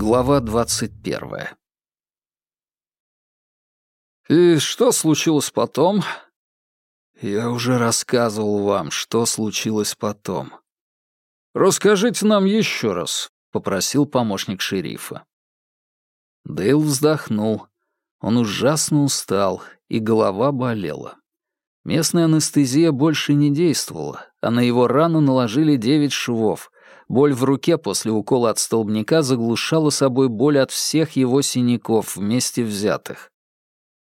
Глава двадцать первая. «И что случилось потом?» «Я уже рассказывал вам, что случилось потом». «Расскажите нам еще раз», — попросил помощник шерифа. Дейл вздохнул. Он ужасно устал, и голова болела. Местная анестезия больше не действовала, а на его рану наложили девять швов. Боль в руке после укола от столбняка заглушала собой боль от всех его синяков вместе взятых.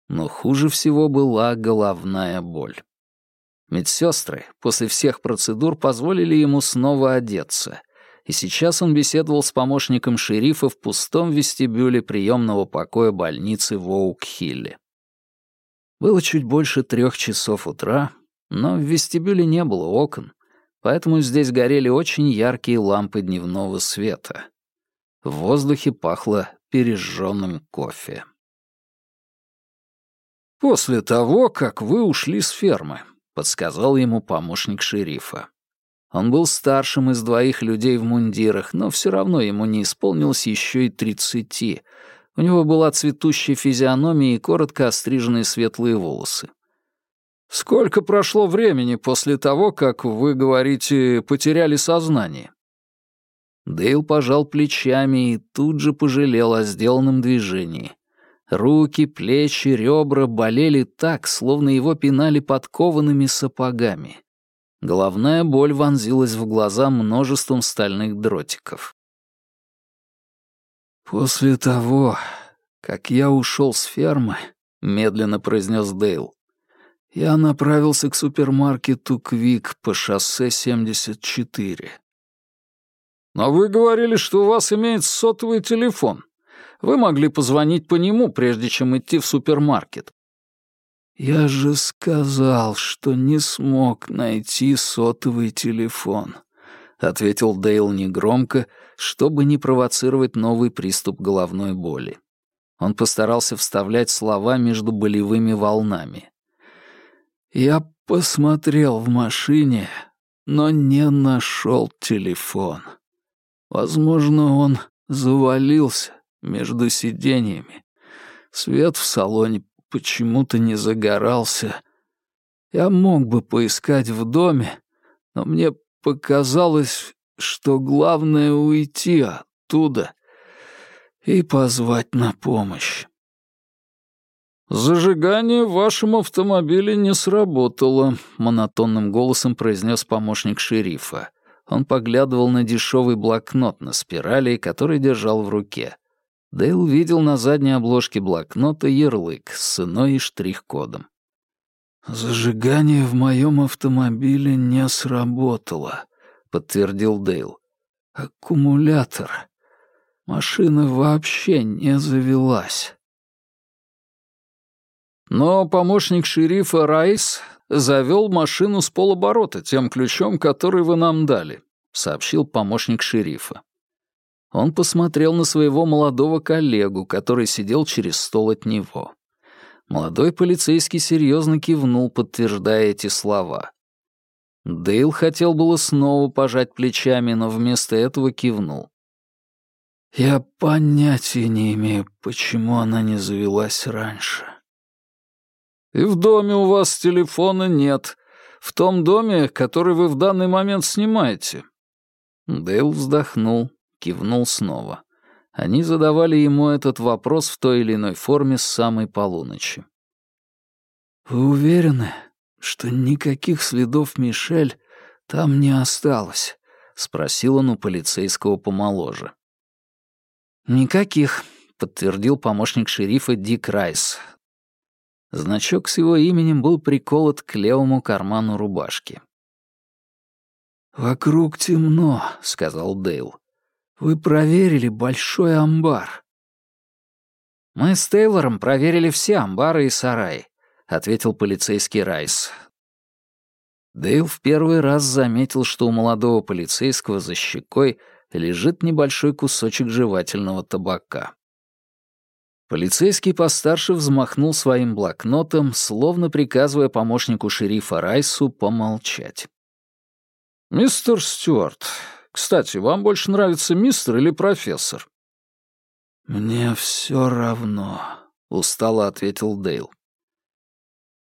Но хуже всего была головная боль. Медсестры после всех процедур позволили ему снова одеться, и сейчас он беседовал с помощником шерифа в пустом вестибюле приемного покоя больницы в Оук-Хилле. Было чуть больше трех часов утра, но в вестибюле не было окон, поэтому здесь горели очень яркие лампы дневного света. В воздухе пахло пережженным кофе. «После того, как вы ушли с фермы», — подсказал ему помощник шерифа. Он был старшим из двоих людей в мундирах, но все равно ему не исполнилось еще и тридцати, у него была цветущая физиономия и коротко остриженные светлые волосы. «Сколько прошло времени после того, как, вы говорите, потеряли сознание?» Дейл пожал плечами и тут же пожалел о сделанном движении. Руки, плечи, ребра болели так, словно его пинали подкованными сапогами. Головная боль вонзилась в глаза множеством стальных дротиков. «После того, как я ушел с фермы», — медленно произнес Дейл, я направился к супермаркету «Квик» по шоссе 74. «Но вы говорили, что у вас имеется сотовый телефон. Вы могли позвонить по нему, прежде чем идти в супермаркет». «Я же сказал, что не смог найти сотовый телефон», — ответил Дейл негромко, чтобы не провоцировать новый приступ головной боли. Он постарался вставлять слова между болевыми волнами. «Я посмотрел в машине, но не нашел телефон. Возможно, он завалился между сиденьями. Свет в салоне почему-то не загорался. Я мог бы поискать в доме, но мне показалось, что главное уйти оттуда и позвать на помощь. «Зажигание в вашем автомобиле не сработало», — монотонным голосом произнес помощник шерифа. Он поглядывал на дешевый блокнот на спирали, который держал в руке. Дейл видел на задней обложке блокнота ярлык с ценой и штрих-кодом. «Зажигание в моем автомобиле не сработало», подтвердил Дейл. «Аккумулятор. Машина вообще не завелась». Но помощник шерифа Райс завел машину с полоборота тем ключом, который вы нам дали, сообщил помощник шерифа. Он посмотрел на своего молодого коллегу, который сидел через стол от него. Молодой полицейский серьезно кивнул, подтверждая эти слова. Дейл хотел было снова пожать плечами, но вместо этого кивнул. «Я понятия не имею, почему она не завелась раньше». «И в доме у вас телефона нет. В том доме, который вы в данный момент снимаете». Дейл вздохнул, кивнул снова. Они задавали ему этот вопрос в той или иной форме с самой полуночи. «Вы уверены, что никаких следов Мишель там не осталось?» — спросил он у полицейского помоложе. «Никаких», — подтвердил помощник шерифа Дик Райс. Значок с его именем был приколот к левому карману рубашки. «Вокруг темно», — сказал Дейл. «Вы проверили большой амбар». «Мы с Тейлором проверили все амбары и сараи ответил полицейский Райс. Дейл в первый раз заметил, что у молодого полицейского за щекой лежит небольшой кусочек жевательного табака. Полицейский постарше взмахнул своим блокнотом, словно приказывая помощнику шерифа Райсу помолчать. «Мистер Стюарт, кстати, вам больше нравится мистер или профессор?» «Мне все равно», — устало ответил Дейл.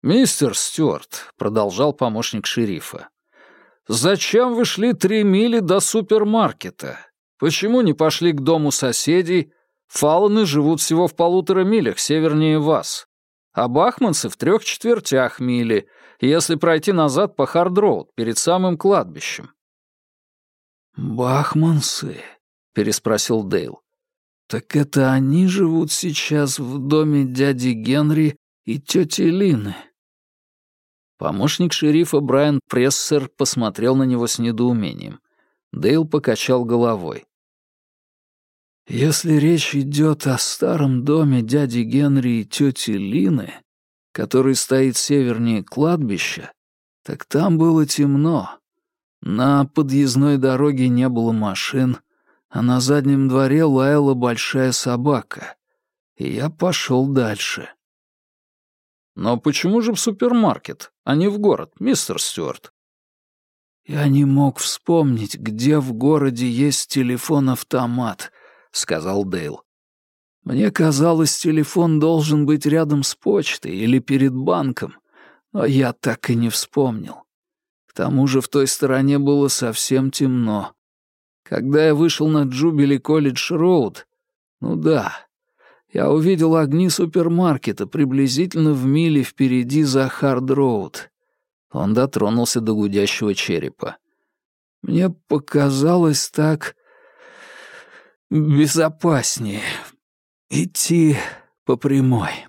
«Мистер Стюарт», — продолжал помощник шерифа, — «зачем вы шли три мили до супермаркета? Почему не пошли к дому соседей? Фаланы живут всего в полутора милях севернее вас, а бахманцы в трех четвертях мили, если пройти назад по Хардроуд перед самым кладбищем». «Бахманцы?» — переспросил Дейл. «Так это они живут сейчас в доме дяди Генри и тети Лины?» Помощник шерифа Брайан Прессер посмотрел на него с недоумением. Дейл покачал головой. «Если речь идет о старом доме дяди Генри и тети Лины, который стоит севернее кладбища, так там было темно. На подъездной дороге не было машин, а на заднем дворе лаяла большая собака. И я пошел дальше. «Но почему же в супермаркет, а не в город, мистер Стюарт?» «Я не мог вспомнить, где в городе есть телефон-автомат», — сказал Дейл. «Мне казалось, телефон должен быть рядом с почтой или перед банком, но я так и не вспомнил. К тому же в той стороне было совсем темно. Когда я вышел на Джубили Колледж Роуд, ну да, я увидел огни супермаркета приблизительно в миле впереди за Хард Роуд. Он дотронулся до гудящего черепа. Мне показалось так безопаснее идти по прямой.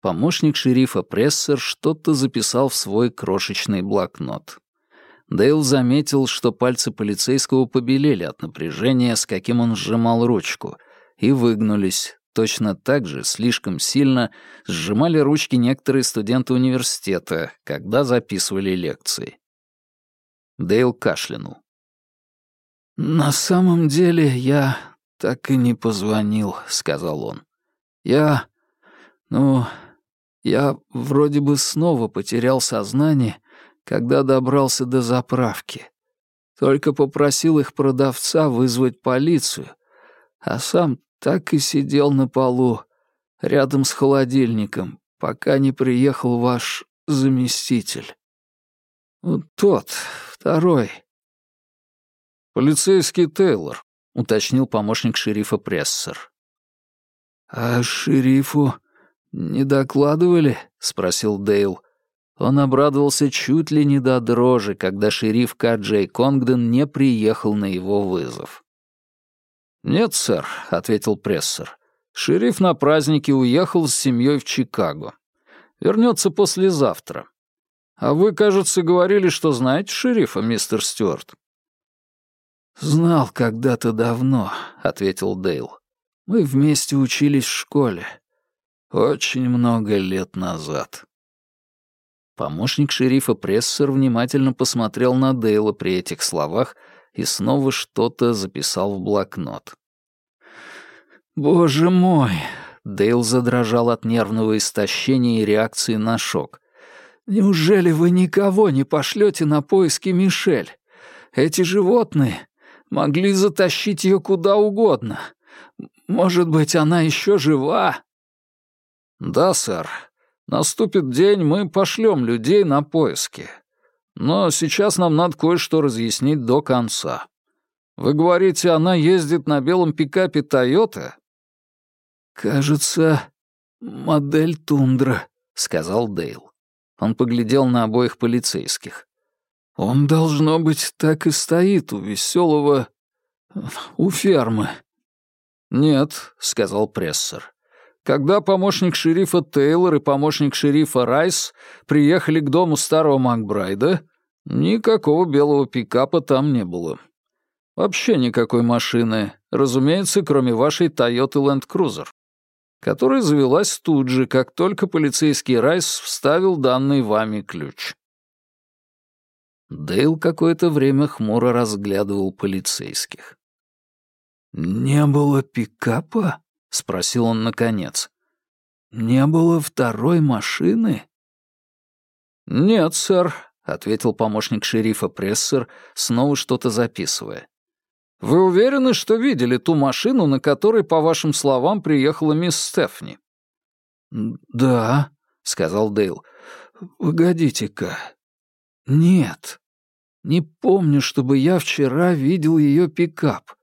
Помощник шерифа Прессер что-то записал в свой крошечный блокнот. Дейл заметил, что пальцы полицейского побелели от напряжения, с каким он сжимал ручку, и выгнулись. Точно так же, слишком сильно, сжимали ручки некоторые студенты университета, когда записывали лекции. Дейл кашлянул. «На самом деле я так и не позвонил», — сказал он. «Я... ну... я вроде бы снова потерял сознание когда добрался до заправки. Только попросил их продавца вызвать полицию, а сам так и сидел на полу, рядом с холодильником, пока не приехал ваш заместитель. Вот тот, второй. «Полицейский Тейлор», — уточнил помощник шерифа Прессер. «А шерифу не докладывали?» — спросил Дейл. Он обрадовался чуть ли не до дрожи, когда шериф Каджей Конгден не приехал на его вызов. «Нет, сэр», — ответил прессор. «Шериф на празднике уехал с семьей в Чикаго. Вернется послезавтра. А вы, кажется, говорили, что знаете шерифа, мистер Стюарт?» «Знал когда-то давно», — ответил Дейл. «Мы вместе учились в школе. Очень много лет назад». Помощник шерифа Прессер внимательно посмотрел на Дейла при этих словах и снова что-то записал в блокнот. «Боже мой!» — Дейл задрожал от нервного истощения и реакции на шок. «Неужели вы никого не пошлете на поиски Мишель? Эти животные могли затащить ее куда угодно. Может быть, она еще жива?» «Да, сэр. Наступит день, мы пошлем людей на поиски. Но сейчас нам надо кое-что разъяснить до конца. Вы говорите, она ездит на белом пикапе «Тойота»?» «Кажется, модель «Тундра», — сказал Дейл. Он поглядел на обоих полицейских. «Он, должно быть, так и стоит у веселого... у фермы». «Нет», — сказал прессор. Когда помощник шерифа Тейлор и помощник шерифа Райс приехали к дому старого Макбрайда, никакого белого пикапа там не было. Вообще никакой машины, разумеется, кроме вашей Toyota Land Cruiser, которая завелась тут же, как только полицейский Райс вставил данный вами ключ. Дейл какое-то время хмуро разглядывал полицейских. «Не было пикапа?» — спросил он наконец. «Не было второй машины?» «Нет, сэр», — ответил помощник шерифа Прессер, снова что-то записывая. Вы уверены, что видели ту машину, на которой, по вашим словам, приехала мисс Стефни?» «Да», — сказал Дейл. «Погодите-ка. Нет. Не помню, чтобы я вчера видел ее пикап.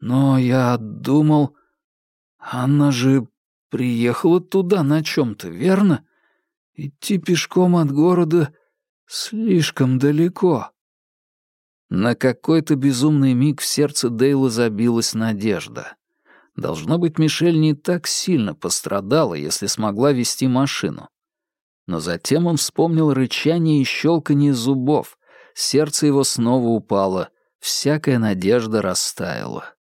Но я думал... Она же приехала туда на чем-то, верно? Идти пешком от города слишком далеко». На какой-то безумный миг в сердце Дейла забилась надежда. Должно быть, Мишель не так сильно пострадала, если смогла вести машину. Но затем он вспомнил рычание и щелканье зубов. Сердце его снова упало, всякая надежда растаяла.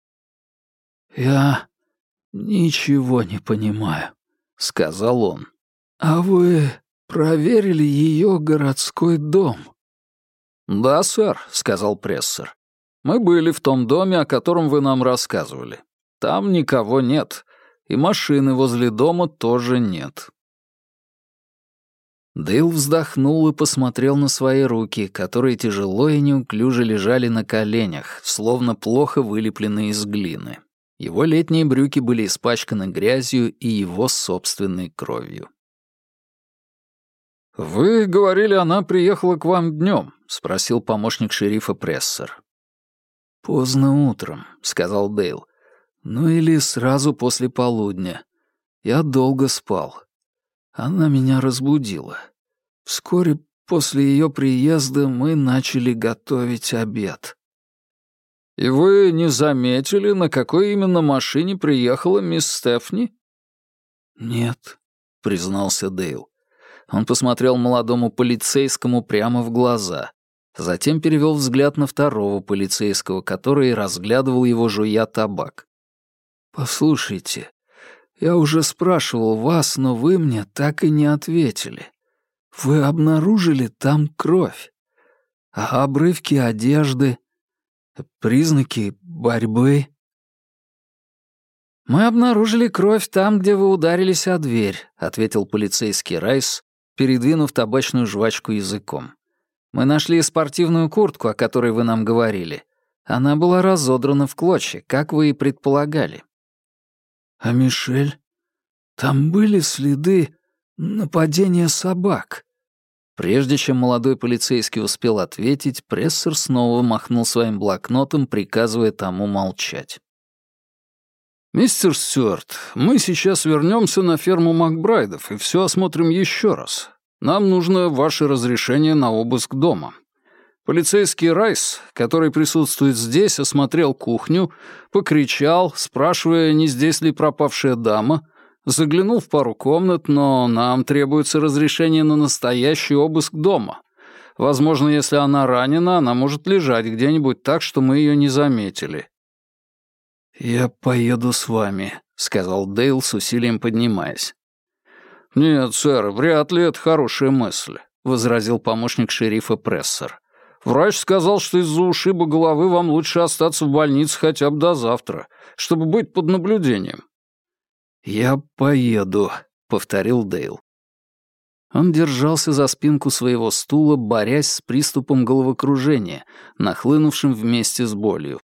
«Я ничего не понимаю», — сказал он. «А вы проверили ее городской дом?» «Да, сэр», — сказал прессор. «Мы были в том доме, о котором вы нам рассказывали. Там никого нет, и машины возле дома тоже нет». Дейл вздохнул и посмотрел на свои руки, которые тяжело и неуклюже лежали на коленях, словно плохо вылепленные из глины. Его летние брюки были испачканы грязью и его собственной кровью. «Вы говорили, она приехала к вам днем», — спросил помощник шерифа Прессер. «Поздно утром», — сказал Дейл. «Ну или сразу после полудня. Я долго спал. Она меня разбудила. Вскоре после ее приезда мы начали готовить обед». «И вы не заметили, на какой именно машине приехала мисс Стефни?» «Нет», — признался Дейл. Он посмотрел молодому полицейскому прямо в глаза. Затем перевел взгляд на второго полицейского, который разглядывал его, жуя табак. «Послушайте, я уже спрашивал вас, но вы мне так и не ответили. Вы обнаружили там кровь, а обрывки одежды, признаки борьбы?» «Мы обнаружили кровь там, где вы ударились о дверь», — ответил полицейский Райс, передвинув табачную жвачку языком. «Мы нашли спортивную куртку, о которой вы нам говорили. Она была разодрана в клочья, как вы и предполагали». «А Мишель? Там были следы нападения собак». Прежде чем молодой полицейский успел ответить, прессор снова махнул своим блокнотом, приказывая тому молчать. «Мистер Стюарт, мы сейчас вернемся на ферму Макбрайдов и все осмотрим еще раз. Нам нужно ваше разрешение на обыск дома. Полицейский Райс, который присутствует здесь, осмотрел кухню, покричал, спрашивая, не здесь ли пропавшая дама, заглянул в пару комнат, но нам требуется разрешение на настоящий обыск дома. Возможно, если она ранена, она может лежать где-нибудь так, что мы ее не заметили. «Я поеду с вами», — сказал Дейл с усилием поднимаясь. «Нет, сэр, вряд ли это хорошая мысль», — возразил помощник шерифа Прессер. «Врач сказал, что из-за ушиба головы вам лучше остаться в больнице хотя бы до завтра, чтобы быть под наблюдением». «Я поеду», — повторил Дейл. Он держался за спинку своего стула, борясь с приступом головокружения, нахлынувшим вместе с болью.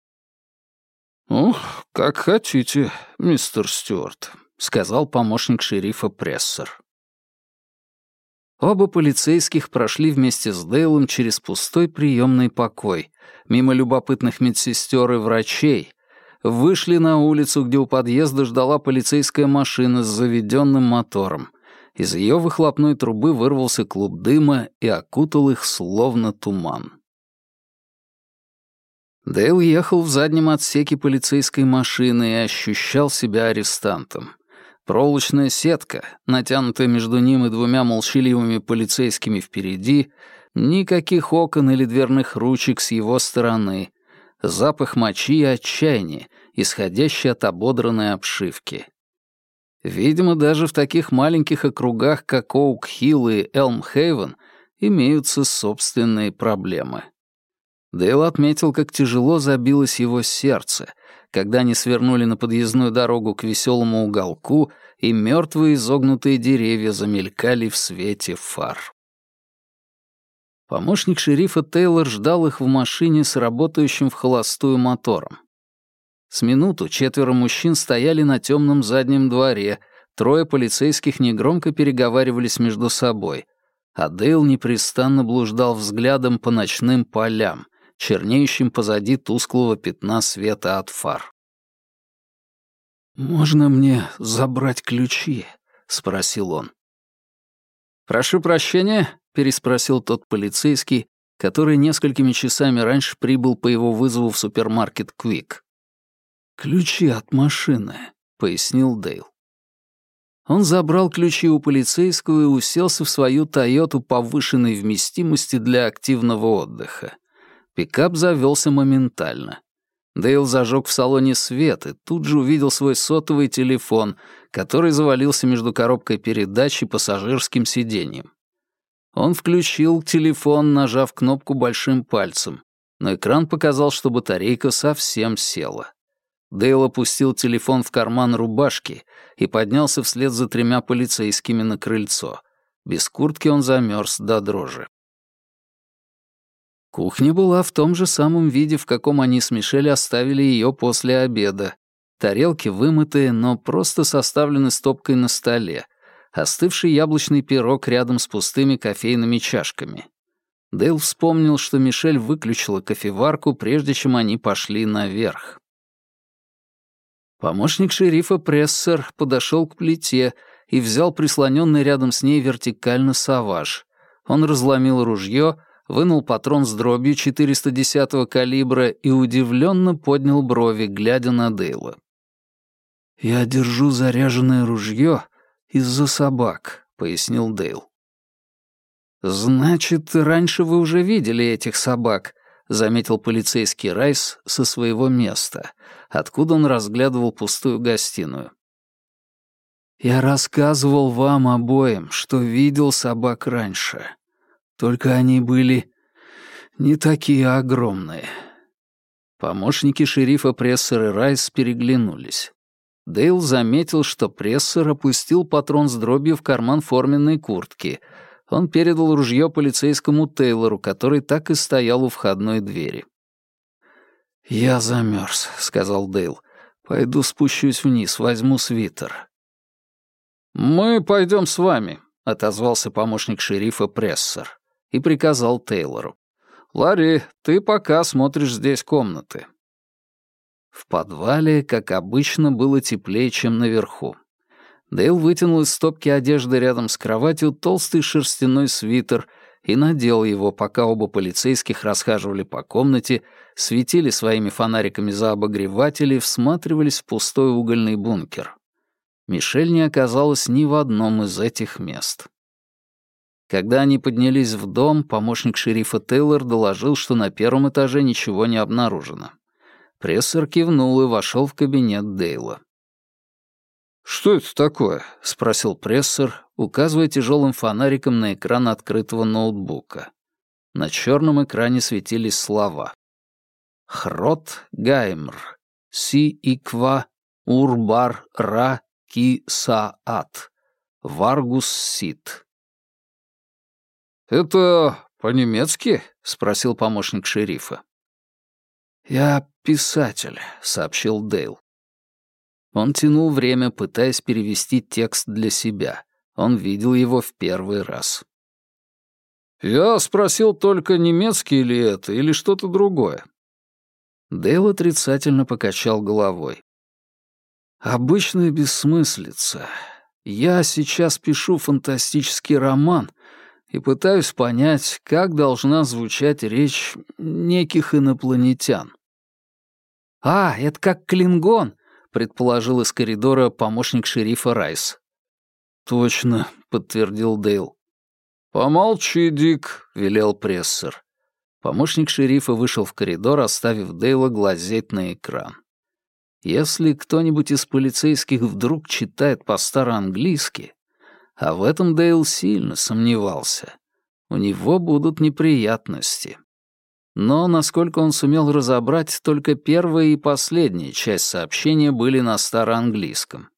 «Ух, как хотите, мистер Стюарт», — сказал помощник шерифа Прессер. Оба полицейских прошли вместе с Дейлом через пустой приемный покой, мимо любопытных медсестер и врачей, вышли на улицу, где у подъезда ждала полицейская машина с заведенным мотором. Из ее выхлопной трубы вырвался клуб дыма и окутал их словно туман. Дейл ехал в заднем отсеке полицейской машины и ощущал себя арестантом. Проволочная сетка, натянутая между ним и двумя молчаливыми полицейскими впереди, никаких окон или дверных ручек с его стороны, запах мочи и отчаяния, исходящий от ободранной обшивки. Видимо, даже в таких маленьких округах, как Оук-Хилл и Элм-Хейвен, имеются собственные проблемы. Дейл отметил, как тяжело забилось его сердце, когда они свернули на подъездную дорогу к веселому уголку, и мертвые изогнутые деревья замелькали в свете фар. Помощник шерифа Тейлор ждал их в машине с работающим в холостую мотором. С минуту четверо мужчин стояли на темном заднем дворе, трое полицейских негромко переговаривались между собой, а Дейл непрестанно блуждал взглядом по ночным полям, чернеющим позади тусклого пятна света от фар. «Можно мне забрать ключи?» — спросил он. «Прошу прощения», — переспросил тот полицейский, который несколькими часами раньше прибыл по его вызову в супермаркет «Квик». «Ключи от машины», — пояснил Дейл. Он забрал ключи у полицейского и уселся в свою «Тойоту» повышенной вместимости для активного отдыха. Пикап завелся моментально. Дейл зажег в салоне свет и тут же увидел свой сотовый телефон, который завалился между коробкой передач и пассажирским сиденьем. Он включил телефон, нажав кнопку большим пальцем, но экран показал, что батарейка совсем села. Дейл опустил телефон в карман рубашки и поднялся вслед за тремя полицейскими на крыльцо. Без куртки он замерз до дрожи. Кухня была в том же самом виде, в каком они с Мишель оставили ее после обеда. Тарелки вымытые, но просто составлены стопкой на столе. Остывший яблочный пирог рядом с пустыми кофейными чашками. Дейл вспомнил, что Мишель выключила кофеварку, прежде чем они пошли наверх. Помощник шерифа Прессер подошел к плите и взял прислоненный рядом с ней вертикально саваж. Он разломил ружье, вынул патрон с дробью 410-го калибра и удивленно поднял брови, глядя на Дейла. «Я держу заряженное ружье из-за собак», — пояснил Дейл. «Значит, раньше вы уже видели этих собак», — заметил полицейский Райс со своего места, откуда он разглядывал пустую гостиную. «Я рассказывал вам обоим, что видел собак раньше. Только они были не такие огромные. Помощники шерифа Прессер и Райс переглянулись. Дейл заметил, что Прессер опустил патрон с дробью в карман форменной куртки. Он передал ружье полицейскому Тейлору, который так и стоял у входной двери. «Я замерз», — сказал Дейл. «Пойду спущусь вниз, возьму свитер». «Мы пойдем с вами», — отозвался помощник шерифа Прессер и приказал Тейлору. «Ларри, ты пока смотришь здесь комнаты». В подвале, как обычно, было теплее, чем наверху. Дейл вытянул из стопки одежды рядом с кроватью толстый шерстяной свитер и надел его, пока оба полицейских расхаживали по комнате, светили своими фонариками за обогреватель и всматривались в пустой угольный бункер. Мишель не оказалась ни в одном из этих мест. Когда они поднялись в дом, помощник шерифа Тейлор доложил, что на первом этаже ничего не обнаружено. Прессор кивнул и вошел в кабинет Дейла. «Что это такое?» — спросил прессор, указывая тяжелым фонариком на экран открытого ноутбука. На черном экране светились слова. «Хрот Гаймр, Си Иква, Урбар Ра Ки Саат, wargus sit». «Это по-немецки?» — спросил помощник шерифа. «Я писатель», — сообщил Дейл. Он тянул время, пытаясь перевести текст для себя. Он видел его в первый раз. «Я спросил только, немецкий ли это или что-то другое». Дейл отрицательно покачал головой. «Обычная бессмыслица. Я сейчас пишу фантастический роман — и пытаюсь понять, как должна звучать речь неких инопланетян. «А, это как Клингон», — предположил из коридора помощник шерифа Райс. «Точно», — подтвердил Дейл. «Помолчи, Дик», — велел прессор. Помощник шерифа вышел в коридор, оставив Дейла глазеть на экран. Если кто-нибудь из полицейских вдруг читает по-староанглийски, а в этом Дейл сильно сомневался. У него будут неприятности. Но, насколько он сумел разобрать, только первая и последняя часть сообщения были на староанглийском.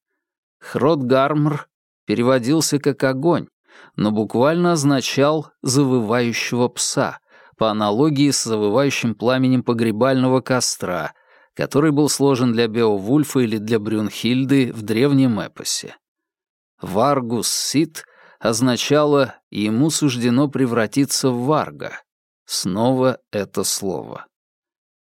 Хротгармр переводился как «огонь», но буквально означал «завывающего пса», по аналогии с завывающим пламенем погребального костра, который был сложен для Беовульфа или для Брюнхильды в древнем эпосе. Wargus sit означало «ему суждено превратиться в варга». Снова это слово.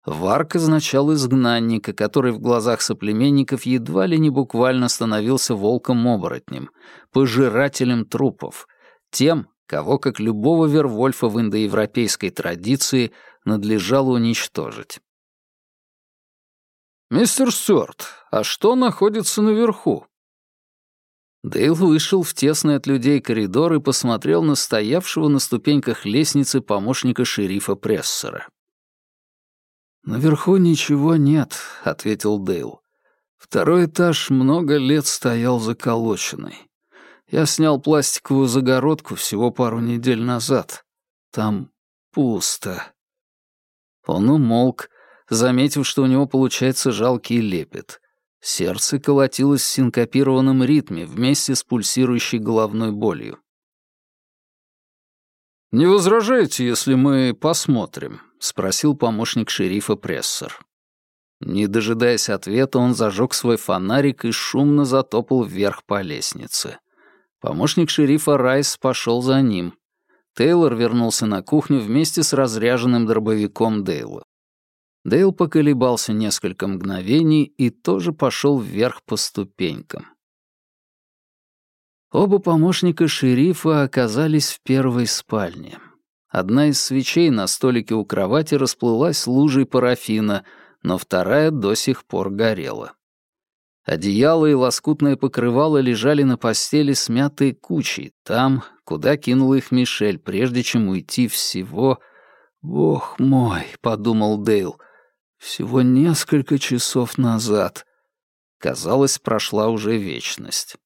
Варг означал изгнанника, который в глазах соплеменников едва ли не буквально становился волком-оборотнем, пожирателем трупов, тем, кого, как любого Вервольфа в индоевропейской традиции, надлежало уничтожить. «Мистер Стюарт, а что находится наверху?» Дейл вышел в тесный от людей коридор и посмотрел на стоявшего на ступеньках лестницы помощника шерифа Прессера. «Наверху ничего нет», — ответил Дейл. «Второй этаж много лет стоял заколоченный. Я снял пластиковую загородку всего пару недель назад. Там пусто». Он умолк, заметив, что у него получается жалкий лепет. Сердце колотилось в синкопированном ритме вместе с пульсирующей головной болью. «Не возражаете, если мы посмотрим?» — спросил помощник шерифа Прессер. Не дожидаясь ответа, он зажег свой фонарик и шумно затопал вверх по лестнице. Помощник шерифа Райс пошел за ним. Тейлор вернулся на кухню вместе с разряженным дробовиком Дейла. Дейл поколебался несколько мгновений и тоже пошел вверх по ступенькам. Оба помощника шерифа оказались в первой спальне. Одна из свечей на столике у кровати расплылась лужей парафина, но вторая до сих пор горела. Одеяло и лоскутное покрывало лежали на постели смятой кучей, там, куда кинула их Мишель, прежде чем уйти всего... «Бог мой», — подумал Дейл, — «всего несколько часов назад». Казалось, прошла уже вечность.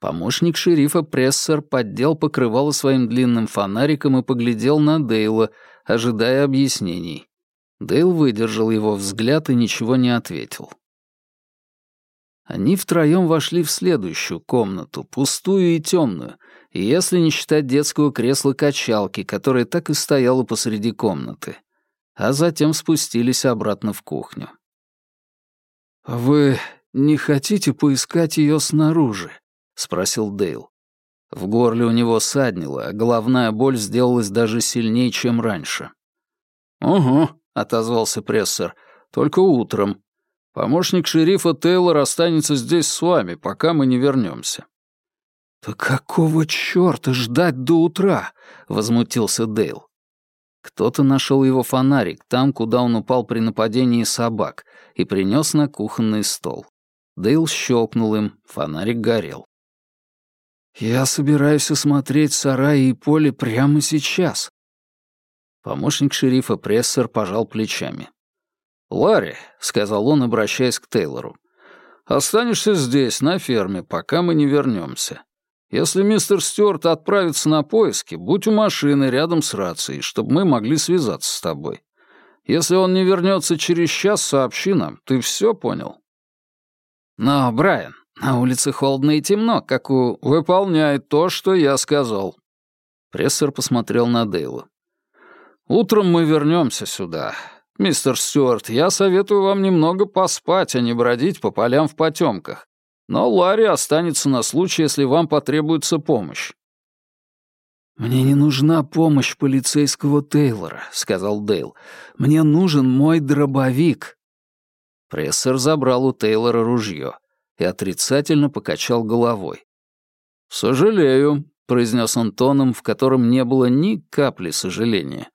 Помощник шерифа Прессер поддел покрывало своим длинным фонариком и поглядел на Дейла, ожидая объяснений. Дейл выдержал его взгляд и ничего не ответил. Они втроем вошли в следующую комнату, пустую и темную, если не считать детского кресла-качалки, которое так и стояло посреди комнаты, а затем спустились обратно в кухню. «Вы не хотите поискать ее снаружи?» — спросил Дейл. В горле у него саднило, а головная боль сделалась даже сильнее, чем раньше. «Угу», — отозвался прессор, — «только утром. Помощник шерифа Тейлор останется здесь с вами, пока мы не вернемся. «Да какого чёрта ждать до утра?» — возмутился Дейл. Кто-то нашел его фонарик там, куда он упал при нападении собак, и принес на кухонный стол. Дейл щелкнул им, фонарик горел. «Я собираюсь осмотреть сараи и поле прямо сейчас». Помощник шерифа Прессер пожал плечами. «Ларри», — сказал он, обращаясь к Тейлору, — «останешься здесь, на ферме, пока мы не вернемся. Если мистер Стюарт отправится на поиски, будь у машины рядом с рацией, чтобы мы могли связаться с тобой. Если он не вернется через час, сообщи нам. Ты все понял?» «Но, Брайан, на улице холодно и темно, как у... Выполняет то, что я сказал. Прессор посмотрел на Дейла. Утром мы вернемся сюда. Мистер Стюарт, я советую вам немного поспать, а не бродить по полям в потемках. Но Ларри останется на случай, если вам потребуется помощь. «Мне не нужна помощь полицейского Тейлора», — сказал Дейл. «Мне нужен мой дробовик». Прессор забрал у Тейлора ружье и отрицательно покачал головой. «Сожалею», — произнес он тоном, в котором не было ни капли сожаления.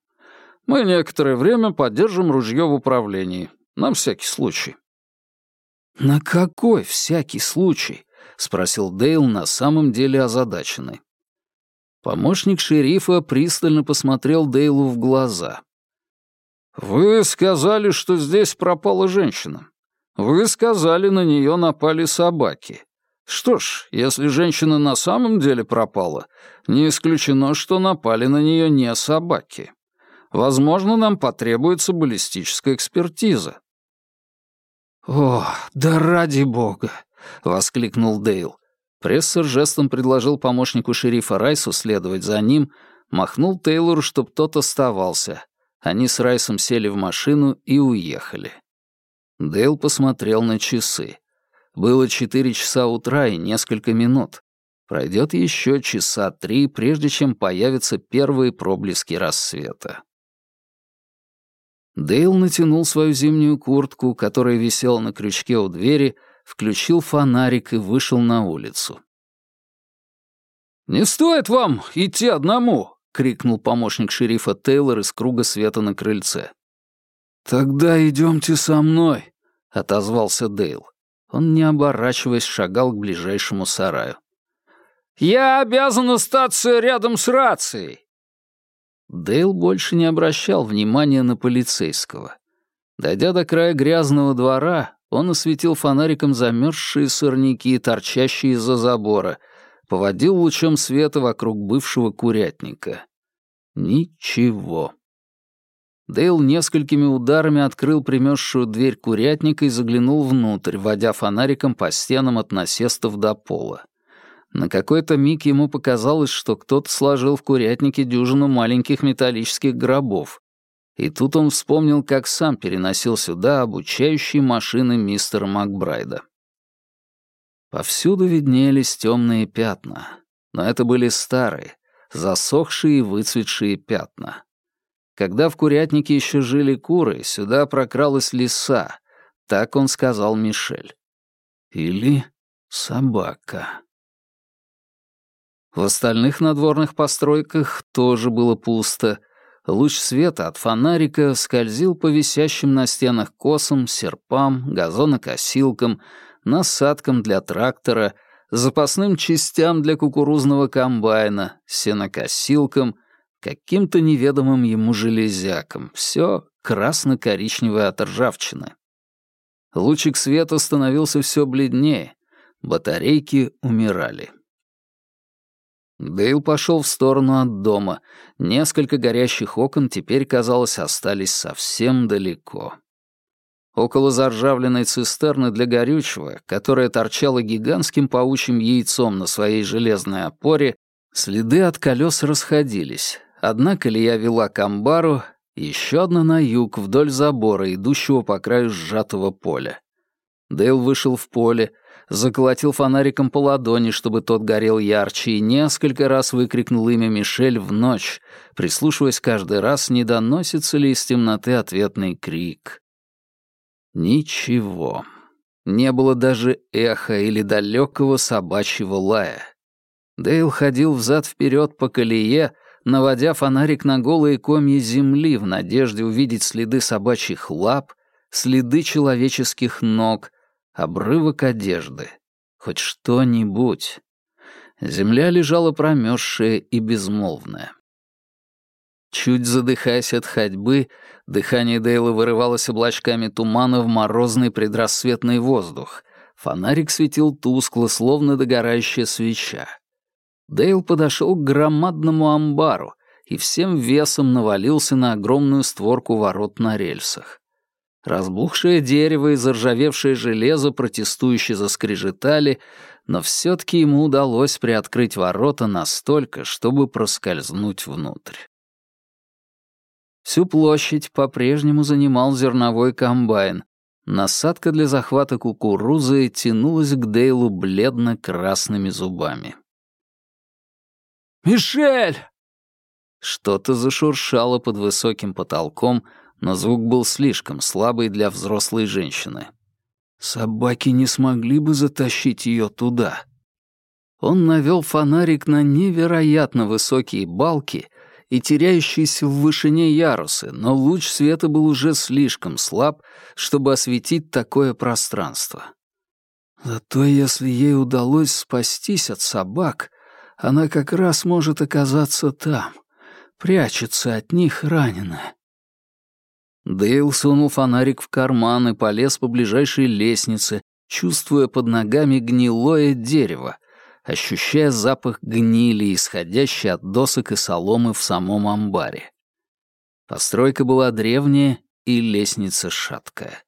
«Мы некоторое время поддержим ружье в управлении, на всякий случай». «На какой всякий случай?» — спросил Дейл на самом деле озадаченный. Помощник шерифа пристально посмотрел Дейлу в глаза. «Вы сказали, что здесь пропала женщина. Вы сказали, на нее напали собаки. Что ж, если женщина на самом деле пропала, не исключено, что напали на нее не собаки. Возможно, нам потребуется баллистическая экспертиза. «О, да ради бога!» — воскликнул Дейл. Прессор жестом предложил помощнику шерифа Райсу следовать за ним, махнул Тейлору, чтоб тот оставался. Они с Райсом сели в машину и уехали. Дейл посмотрел на часы. Было четыре часа утра и несколько минут. Пройдет еще часа три, прежде чем появятся первые проблески рассвета. Дейл натянул свою зимнюю куртку, которая висела на крючке у двери, включил фонарик и вышел на улицу. «Не стоит вам идти одному!» — крикнул помощник шерифа Тейлор из круга света на крыльце. «Тогда идемте со мной», — отозвался Дейл. Он, не оборачиваясь, шагал к ближайшему сараю. «Я обязан остаться рядом с рацией!» Дейл больше не обращал внимания на полицейского. Дойдя до края грязного двора, он осветил фонариком замерзшие сорняки, торчащие из-за забора, поводил лучом света вокруг бывшего курятника. Ничего. Дейл несколькими ударами открыл примёсшую дверь курятника и заглянул внутрь, водя фонариком по стенам от насестов до пола. На какой-то миг ему показалось, что кто-то сложил в курятнике дюжину маленьких металлических гробов. И тут он вспомнил, как сам переносил сюда обучающие машины мистера Макбрайда. Повсюду виднелись темные пятна, но это были старые, засохшие и выцветшие пятна. Когда в курятнике еще жили куры, сюда прокралась лиса, так он сказал Мишель. Или собака. В остальных надворных постройках тоже было пусто. Луч света от фонарика скользил по висящим на стенах косам, серпам, газонокосилкам, насадкам для трактора, запасным частям для кукурузного комбайна, сенокосилкам каким-то неведомым ему железяком. Все красно-коричневое от ржавчины. Лучик света становился все бледнее. Батарейки умирали. Дейл пошел в сторону от дома. Несколько горящих окон теперь, казалось, остались совсем далеко. Около заржавленной цистерны для горючего, которая торчала гигантским паучьим яйцом на своей железной опоре, следы от колес расходились. Одна колея вела к амбару, еще одна на юг, вдоль забора, идущего по краю сжатого поля. Дейл вышел в поле, заколотил фонариком по ладони, чтобы тот горел ярче, и несколько раз выкрикнул имя Мишель в ночь, прислушиваясь каждый раз, не доносится ли из темноты ответный крик. Ничего. Не было даже эха или далекого собачьего лая. Дейл ходил взад-вперед по колее, наводя фонарик на голые комья земли в надежде увидеть следы собачьих лап, следы человеческих ног, обрывок одежды. Хоть что-нибудь. Земля лежала промерзшая и безмолвная. Чуть задыхаясь от ходьбы, дыхание Дейла вырывалось облачками тумана в морозный предрассветный воздух. Фонарик светил тускло, словно догорающая свеча. Дейл подошел к громадному амбару и всем весом навалился на огромную створку ворот на рельсах. Разбухшее дерево и заржавевшее железо протестующе заскрежетали, но все-таки ему удалось приоткрыть ворота настолько, чтобы проскользнуть внутрь. Всю площадь по-прежнему занимал зерновой комбайн. Насадка для захвата кукурузы тянулась к Дейлу бледно-красными зубами. «Мишель!» Что-то зашуршало под высоким потолком, но звук был слишком слабый для взрослой женщины. Собаки не смогли бы затащить ее туда. Он навел фонарик на невероятно высокие балки и теряющиеся в вышине ярусы, но луч света был уже слишком слаб, чтобы осветить такое пространство. Зато если ей удалось спастись от собак, она как раз может оказаться там, прячется от них раненая. Дейл сунул фонарик в карман и полез по ближайшей лестнице, чувствуя под ногами гнилое дерево, ощущая запах гнили, исходящий от досок и соломы в самом амбаре. Постройка была древняя и лестница шаткая.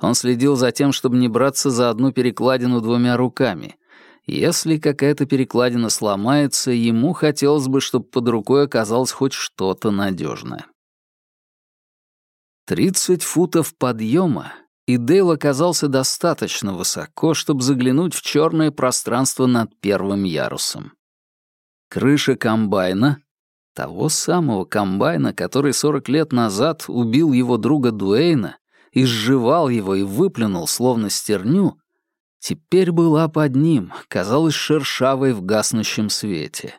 Он следил за тем, чтобы не браться за одну перекладину двумя руками — если какая-то перекладина сломается, ему хотелось бы, чтобы под рукой оказалось хоть что-то надежное. Тридцать футов подъема и Дейл оказался достаточно высоко, чтобы заглянуть в черное пространство над первым ярусом. Крыша комбайна, того самого комбайна, который 40 лет назад убил его друга Дуэйна, изживал его и выплюнул, словно стерню, теперь была под ним, казалась шершавой в гаснущем свете.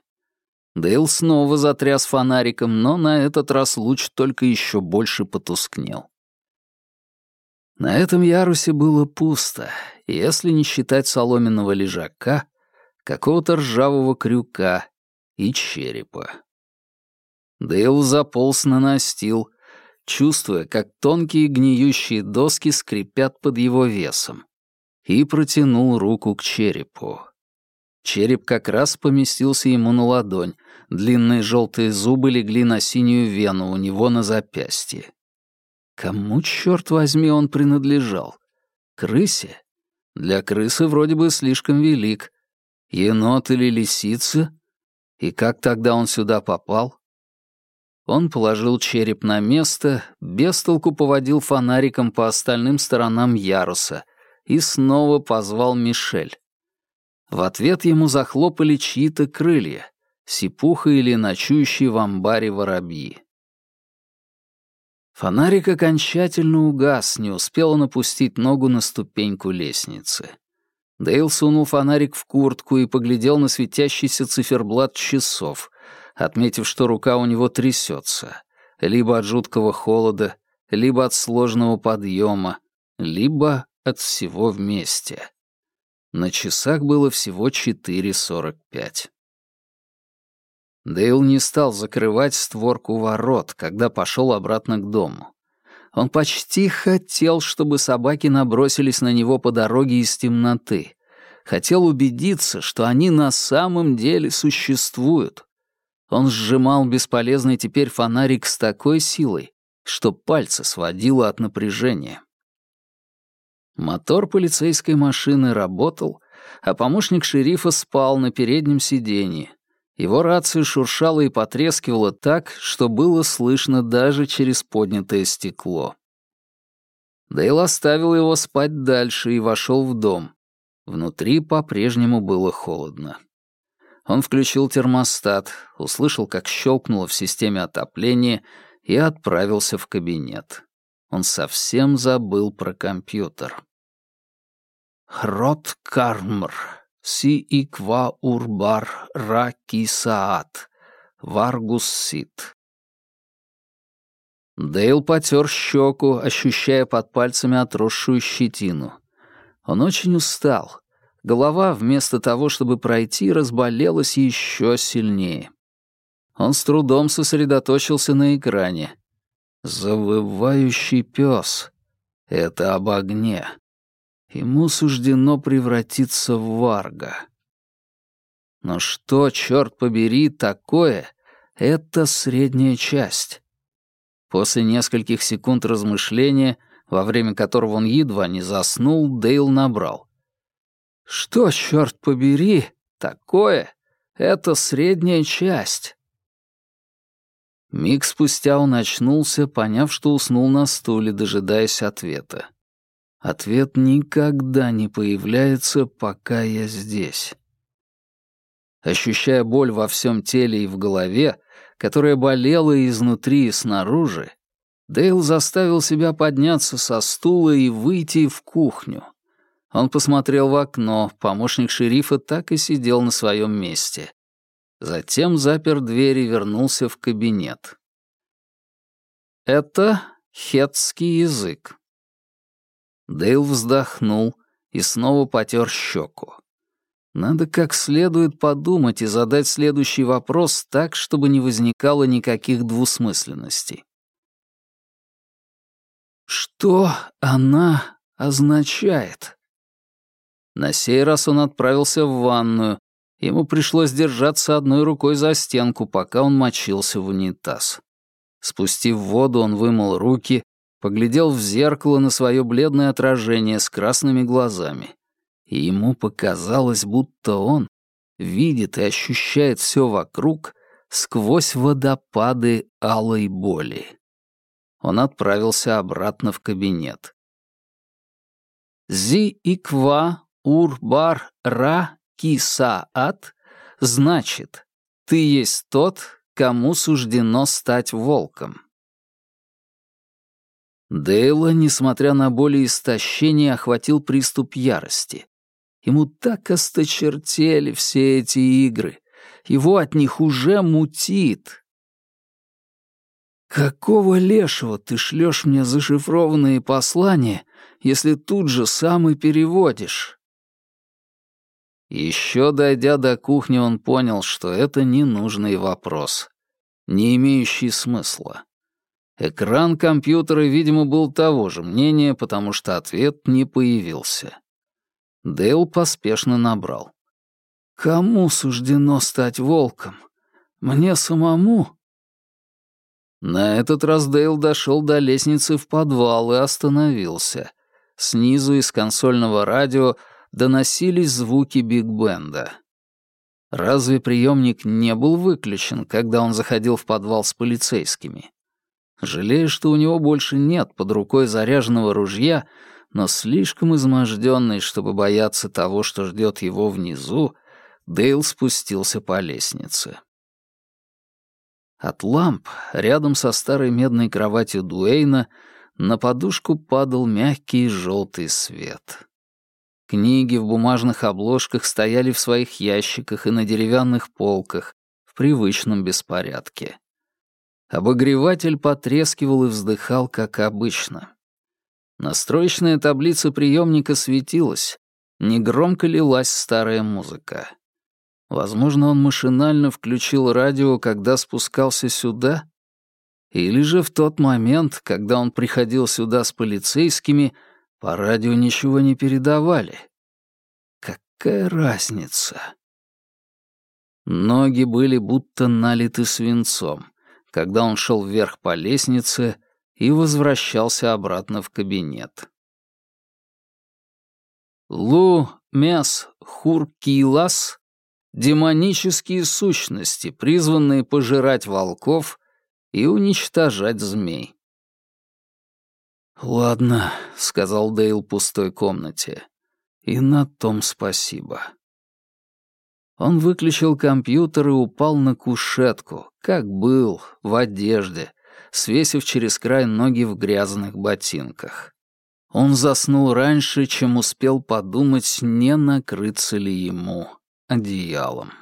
Дейл снова затряс фонариком, но на этот раз луч только еще больше потускнел. На этом ярусе было пусто, если не считать соломенного лежака, какого-то ржавого крюка и черепа. Дейл заполз на настил, чувствуя, как тонкие гниющие доски скрипят под его весом, и протянул руку к черепу. Череп как раз поместился ему на ладонь, длинные желтые зубы легли на синюю вену у него на запястье. Кому, черт возьми, он принадлежал? Крысе? Для крысы вроде бы слишком велик. Енот или лисица? И как тогда он сюда попал? Он положил череп на место, без толку поводил фонариком по остальным сторонам яруса и снова позвал Мишель. В ответ ему захлопали чьи-то крылья, сипуха или ночующие в амбаре воробьи. Фонарик окончательно угас, не успел он опустить ногу на ступеньку лестницы. Дейл сунул фонарик в куртку и поглядел на светящийся циферблат часов, отметив, что рука у него трясется, либо от жуткого холода, либо от сложного подъема, либо от всего вместе. На часах было всего 4.45. Дейл не стал закрывать створку ворот, когда пошел обратно к дому. Он почти хотел, чтобы собаки набросились на него по дороге из темноты. Хотел убедиться, что они на самом деле существуют. Он сжимал бесполезный теперь фонарик с такой силой, что пальцы сводило от напряжения. Мотор полицейской машины работал, а помощник шерифа спал на переднем сиденье. Его рация шуршала и потрескивала так, что было слышно даже через поднятое стекло. Дейл оставил его спать дальше и вошел в дом. Внутри по-прежнему было холодно. Он включил термостат, услышал, как щелкнуло в системе отопления и отправился в кабинет. Он совсем забыл про компьютер. Хрот кармр, си иква урбар ра кисаат, варгус сит. Дейл потер щеку, ощущая под пальцами отросшую щетину. Он очень устал. Голова, вместо того, чтобы пройти, разболелась еще сильнее. Он с трудом сосредоточился на экране. Завывающий пес. Это об огне. Ему суждено превратиться в варга. Но что, черт побери, такое? Это средняя часть. После нескольких секунд размышления, во время которого он едва не заснул, Дейл набрал. Что, черт побери, такое? Это средняя часть. Миг спустя он очнулся, поняв, что уснул на стуле, дожидаясь ответа. Ответ никогда не появляется, пока я здесь. Ощущая боль во всем теле и в голове, которая болела и изнутри, и снаружи, Дейл заставил себя подняться со стула и выйти в кухню. Он посмотрел в окно, помощник шерифа так и сидел на своем месте. Затем запер дверь и вернулся в кабинет. Это хетский язык. Дейл вздохнул и снова потер щеку. Надо как следует подумать и задать следующий вопрос так, чтобы не возникало никаких двусмысленностей. Что она означает? На сей раз он отправился в ванную. Ему пришлось держаться одной рукой за стенку, пока он мочился в унитаз. Спустив воду, он вымыл руки, поглядел в зеркало на свое бледное отражение с красными глазами. И ему показалось, будто он видит и ощущает все вокруг сквозь водопады алой боли. Он отправился обратно в кабинет. «Зи иква ур бар ра кисаат» значит «ты есть тот, кому суждено стать волком». Дейла, несмотря на боль и истощение, охватил приступ ярости. Ему так осточертели все эти игры. Его от них уже мутит. «Какого лешего ты шлешь мне зашифрованные послания, если тут же сам и переводишь?» Еще дойдя до кухни, он понял, что это ненужный вопрос, не имеющий смысла. Экран компьютера, видимо, был того же мнения, потому что ответ не появился. Дейл поспешно набрал. «Кому суждено стать волком? Мне самому?» На этот раз Дейл дошел до лестницы в подвал и остановился. Снизу из консольного радио доносились звуки биг-бенда. Разве приемник не был выключен, когда он заходил в подвал с полицейскими? Жалея, что у него больше нет под рукой заряженного ружья, но слишком изможденный, чтобы бояться того, что ждет его внизу, Дейл спустился по лестнице. От ламп, рядом со старой медной кроватью Дуэйна, на подушку падал мягкий желтый свет. Книги в бумажных обложках стояли в своих ящиках и на деревянных полках в привычном беспорядке. Обогреватель потрескивал и вздыхал, как обычно. Настроечная таблица приемника светилась, негромко лилась старая музыка. Возможно, он машинально включил радио, когда спускался сюда? Или же в тот момент, когда он приходил сюда с полицейскими, по радио ничего не передавали? Какая разница? Ноги были будто налиты свинцом, когда он шел вверх по лестнице и возвращался обратно в кабинет. Лу Мес Хуркилас демонические сущности, призванные пожирать волков и уничтожать змей. «Ладно», — сказал Дейл пустой комнате, — «и на том спасибо». Он выключил компьютер и упал на кушетку, как был, в одежде, свесив через край ноги в грязных ботинках. Он заснул раньше, чем успел подумать, не накрыться ли ему одеялом.